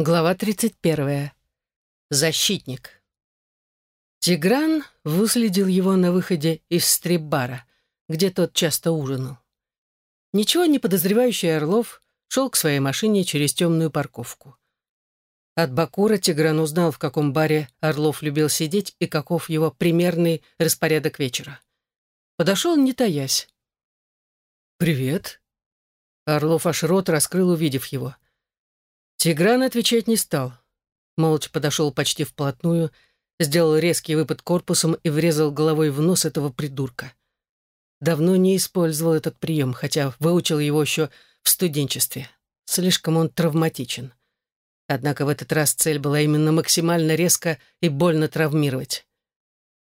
Глава 31. Защитник. Тигран выследил его на выходе из стрип-бара, где тот часто ужинал. Ничего не подозревающий Орлов шел к своей машине через темную парковку. От Бакура Тигран узнал, в каком баре Орлов любил сидеть и каков его примерный распорядок вечера. Подошел, не таясь. «Привет». Орлов аж рот раскрыл, увидев его — Тигран отвечать не стал. Молча подошел почти вплотную, сделал резкий выпад корпусом и врезал головой в нос этого придурка. Давно не использовал этот прием, хотя выучил его еще в студенчестве. Слишком он травматичен. Однако в этот раз цель была именно максимально резко и больно травмировать.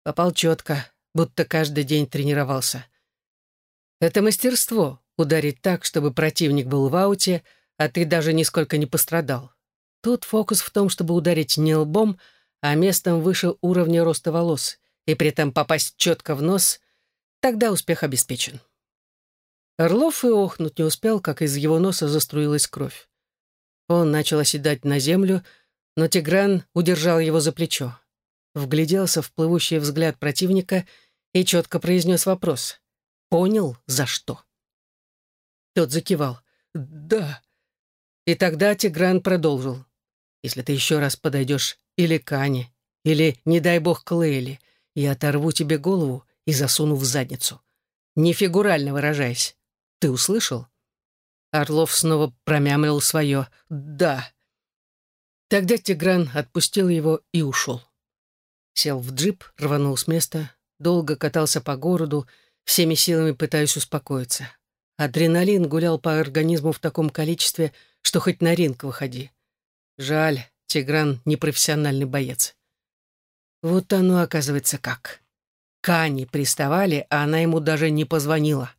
Попал четко, будто каждый день тренировался. Это мастерство — ударить так, чтобы противник был в ауте — а ты даже нисколько не пострадал. Тут фокус в том, чтобы ударить не лбом, а местом выше уровня роста волос, и при этом попасть четко в нос, тогда успех обеспечен. Орлов и охнуть не успел, как из его носа заструилась кровь. Он начал оседать на землю, но Тигран удержал его за плечо. Вгляделся в плывущий взгляд противника и четко произнес вопрос. «Понял, за что?» Тот закивал. «Да». И тогда Тигран продолжил. «Если ты еще раз подойдешь или к Ане, или, не дай бог, к Лейли, я оторву тебе голову и засуну в задницу. Не фигурально выражаясь. Ты услышал?» Орлов снова промямлил свое «да». Тогда Тигран отпустил его и ушел. Сел в джип, рванул с места, долго катался по городу, всеми силами пытаясь успокоиться. Адреналин гулял по организму в таком количестве, что хоть на ринг выходи. Жаль, Тигран непрофессиональный боец. Вот оно, оказывается, как. Кани приставали, а она ему даже не позвонила.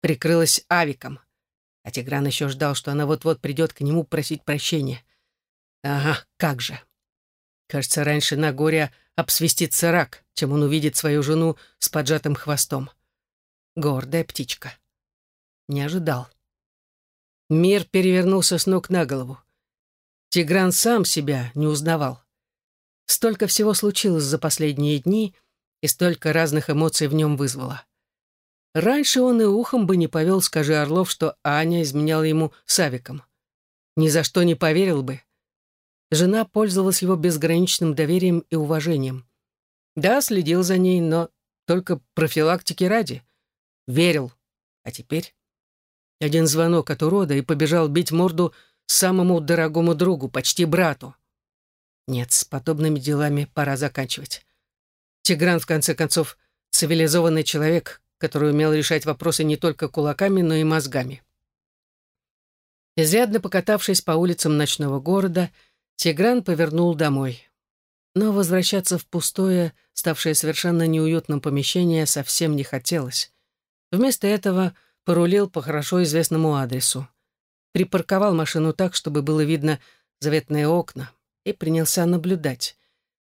Прикрылась авиком. А Тигран еще ждал, что она вот-вот придет к нему просить прощения. Ага, как же. Кажется, раньше на горе обсвистится рак, чем он увидит свою жену с поджатым хвостом. Гордая птичка. Не ожидал. Мир перевернулся с ног на голову. Тигран сам себя не узнавал. Столько всего случилось за последние дни, и столько разных эмоций в нем вызвало. Раньше он и ухом бы не повел, скажи Орлов, что Аня изменяла ему савиком. Ни за что не поверил бы. Жена пользовалась его безграничным доверием и уважением. Да, следил за ней, но только профилактики ради. Верил. А теперь... Один звонок от урода и побежал бить морду самому дорогому другу, почти брату. Нет, с подобными делами пора заканчивать. Тигран, в конце концов, цивилизованный человек, который умел решать вопросы не только кулаками, но и мозгами. Изрядно покатавшись по улицам ночного города, Тигран повернул домой. Но возвращаться в пустое, ставшее совершенно неуютным помещение, совсем не хотелось. Вместо этого порулил по хорошо известному адресу. Припарковал машину так, чтобы было видно заветные окна, и принялся наблюдать,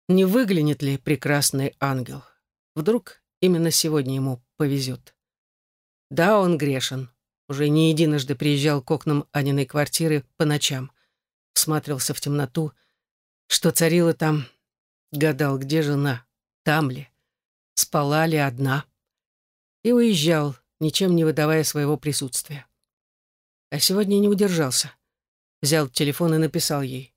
не выглянет ли прекрасный ангел. Вдруг именно сегодня ему повезет. Да, он грешен. Уже не единожды приезжал к окнам Аниной квартиры по ночам. Всматривался в темноту. Что царило там? Гадал, где жена? Там ли? Спала ли одна? И уезжал, ничем не выдавая своего присутствия. А сегодня не удержался. Взял телефон и написал ей.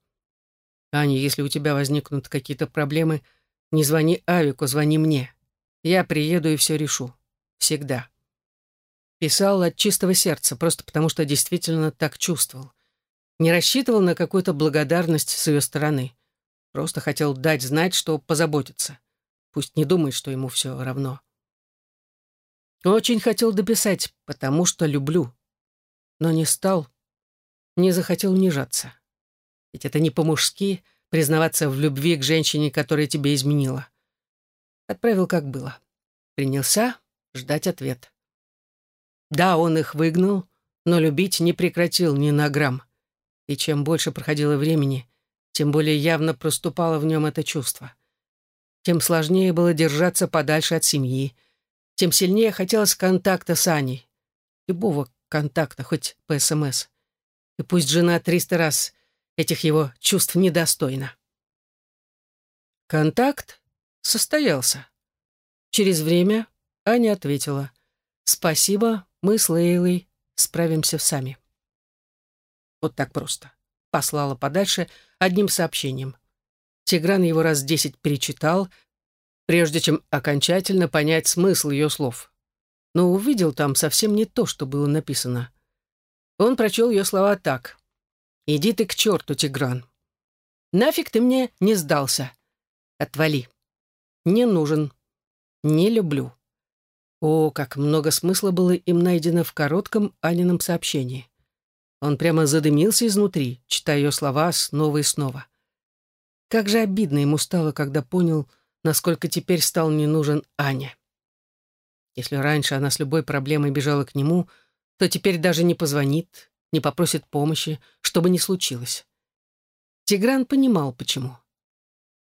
«Аня, если у тебя возникнут какие-то проблемы, не звони Авику, звони мне. Я приеду и все решу. Всегда». Писал от чистого сердца, просто потому что действительно так чувствовал. Не рассчитывал на какую-то благодарность с ее стороны. Просто хотел дать знать, что позаботится. Пусть не думает, что ему все равно. Очень хотел дописать, потому что люблю. Но не стал, не захотел унижаться. Ведь это не по-мужски признаваться в любви к женщине, которая тебе изменила. Отправил, как было. Принялся ждать ответ. Да, он их выгнал, но любить не прекратил ни на грамм. И чем больше проходило времени, тем более явно проступало в нем это чувство. Тем сложнее было держаться подальше от семьи, тем сильнее хотелось контакта с Аней. Любого контакта, хоть по СМС. И пусть жена триста раз этих его чувств недостойна. Контакт состоялся. Через время Аня ответила. «Спасибо, мы с Лейлой справимся сами». Вот так просто. Послала подальше одним сообщением. Тигран его раз десять перечитал, прежде чем окончательно понять смысл ее слов. Но увидел там совсем не то, что было написано. Он прочел ее слова так. «Иди ты к черту, Тигран. Нафиг ты мне не сдался. Отвали. Не нужен. Не люблю». О, как много смысла было им найдено в коротком Анином сообщении. Он прямо задымился изнутри, читая ее слова снова и снова. Как же обидно ему стало, когда понял, насколько теперь стал не нужен Аня. Если раньше она с любой проблемой бежала к нему, то теперь даже не позвонит, не попросит помощи, что бы ни случилось. Тигран понимал, почему.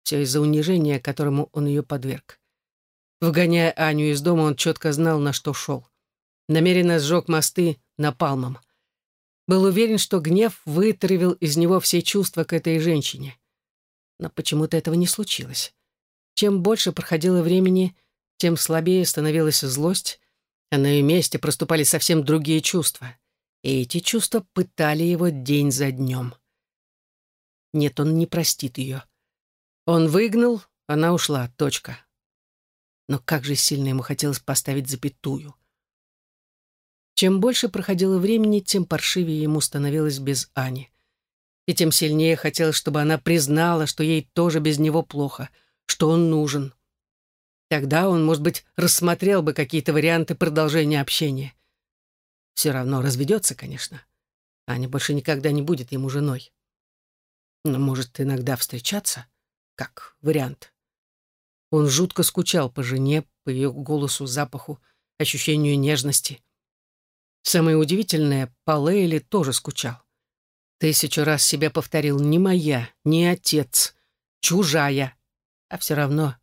Все из-за унижения, которому он ее подверг. Вгоняя Аню из дома, он четко знал, на что шел. Намеренно сжег мосты напалмом. Был уверен, что гнев вытравил из него все чувства к этой женщине. Но почему-то этого не случилось. Чем больше проходило времени, тем слабее становилась злость, а на ее месте проступали совсем другие чувства. И эти чувства пытали его день за днем. Нет, он не простит ее. Он выгнал, она ушла, точка. Но как же сильно ему хотелось поставить запятую. Чем больше проходило времени, тем паршивее ему становилось без Ани. И тем сильнее хотелось, чтобы она признала, что ей тоже без него плохо — что он нужен. Тогда он, может быть, рассмотрел бы какие-то варианты продолжения общения. Все равно разведется, конечно. Аня больше никогда не будет ему женой. Но может иногда встречаться, как вариант. Он жутко скучал по жене, по ее голосу, запаху, ощущению нежности. Самое удивительное, по Лейле тоже скучал. Тысячу раз себя повторил «не моя, не отец, чужая». А все равно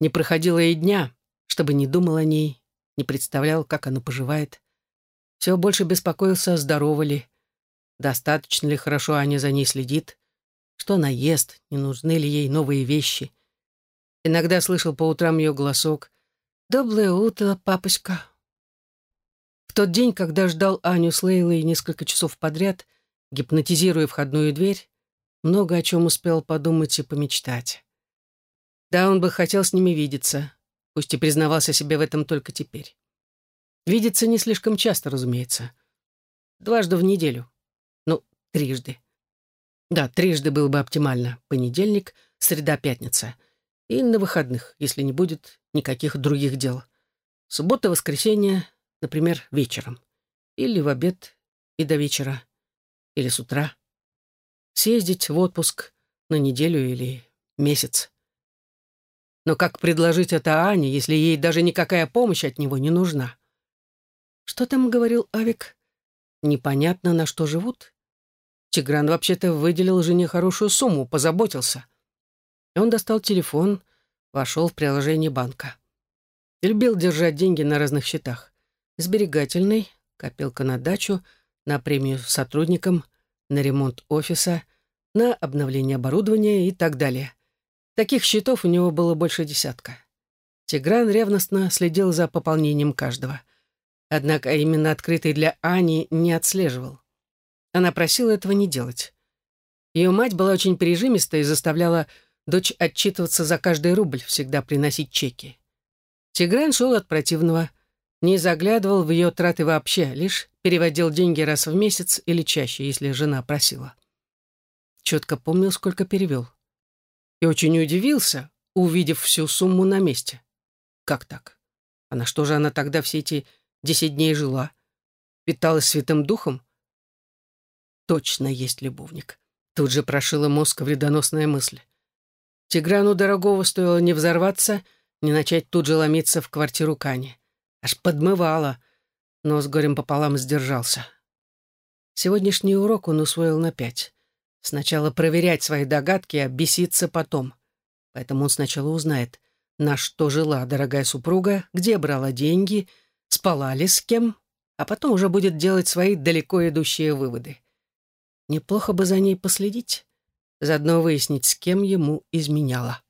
не проходило и дня, чтобы не думал о ней, не представлял, как она поживает. Все больше беспокоился, здорова ли, достаточно ли хорошо Аня за ней следит, что она ест, не нужны ли ей новые вещи. Иногда слышал по утрам ее голосок «Доброе утро, папочка». В тот день, когда ждал Аню с Лейлой несколько часов подряд, гипнотизируя входную дверь, много о чем успел подумать и помечтать. Да, он бы хотел с ними видеться, пусть и признавался себе в этом только теперь. Видеться не слишком часто, разумеется. Дважды в неделю. Ну, трижды. Да, трижды было бы оптимально. Понедельник, среда, пятница. И на выходных, если не будет никаких других дел. Суббота, воскресенье, например, вечером. Или в обед и до вечера. Или с утра. Съездить в отпуск на неделю или месяц. Но как предложить это Ане, если ей даже никакая помощь от него не нужна? Что там говорил Авик? Непонятно, на что живут. Тигран вообще-то выделил жене хорошую сумму, позаботился. Он достал телефон, вошел в приложение банка. Любил держать деньги на разных счетах. Сберегательный, копилка на дачу, на премию сотрудникам, на ремонт офиса, на обновление оборудования и так далее. Таких счетов у него было больше десятка. Тигран ревностно следил за пополнением каждого. Однако именно открытый для Ани не отслеживал. Она просила этого не делать. Ее мать была очень прижимиста и заставляла дочь отчитываться за каждый рубль, всегда приносить чеки. Тигран шел от противного, не заглядывал в ее траты вообще, лишь переводил деньги раз в месяц или чаще, если жена просила. Четко помнил, сколько перевел и очень удивился, увидев всю сумму на месте. Как так? А на что же она тогда все эти десять дней жила? Питалась святым духом? Точно есть любовник. Тут же прошила мозг вредоносная мысль. Тиграну дорогого стоило не взорваться, не начать тут же ломиться в квартиру Кани. Аж подмывала, но с горем пополам сдержался. Сегодняшний урок он усвоил на пять. Сначала проверять свои догадки, а беситься потом. Поэтому он сначала узнает, на что жила дорогая супруга, где брала деньги, спала ли с кем, а потом уже будет делать свои далеко идущие выводы. Неплохо бы за ней последить, заодно выяснить, с кем ему изменяла.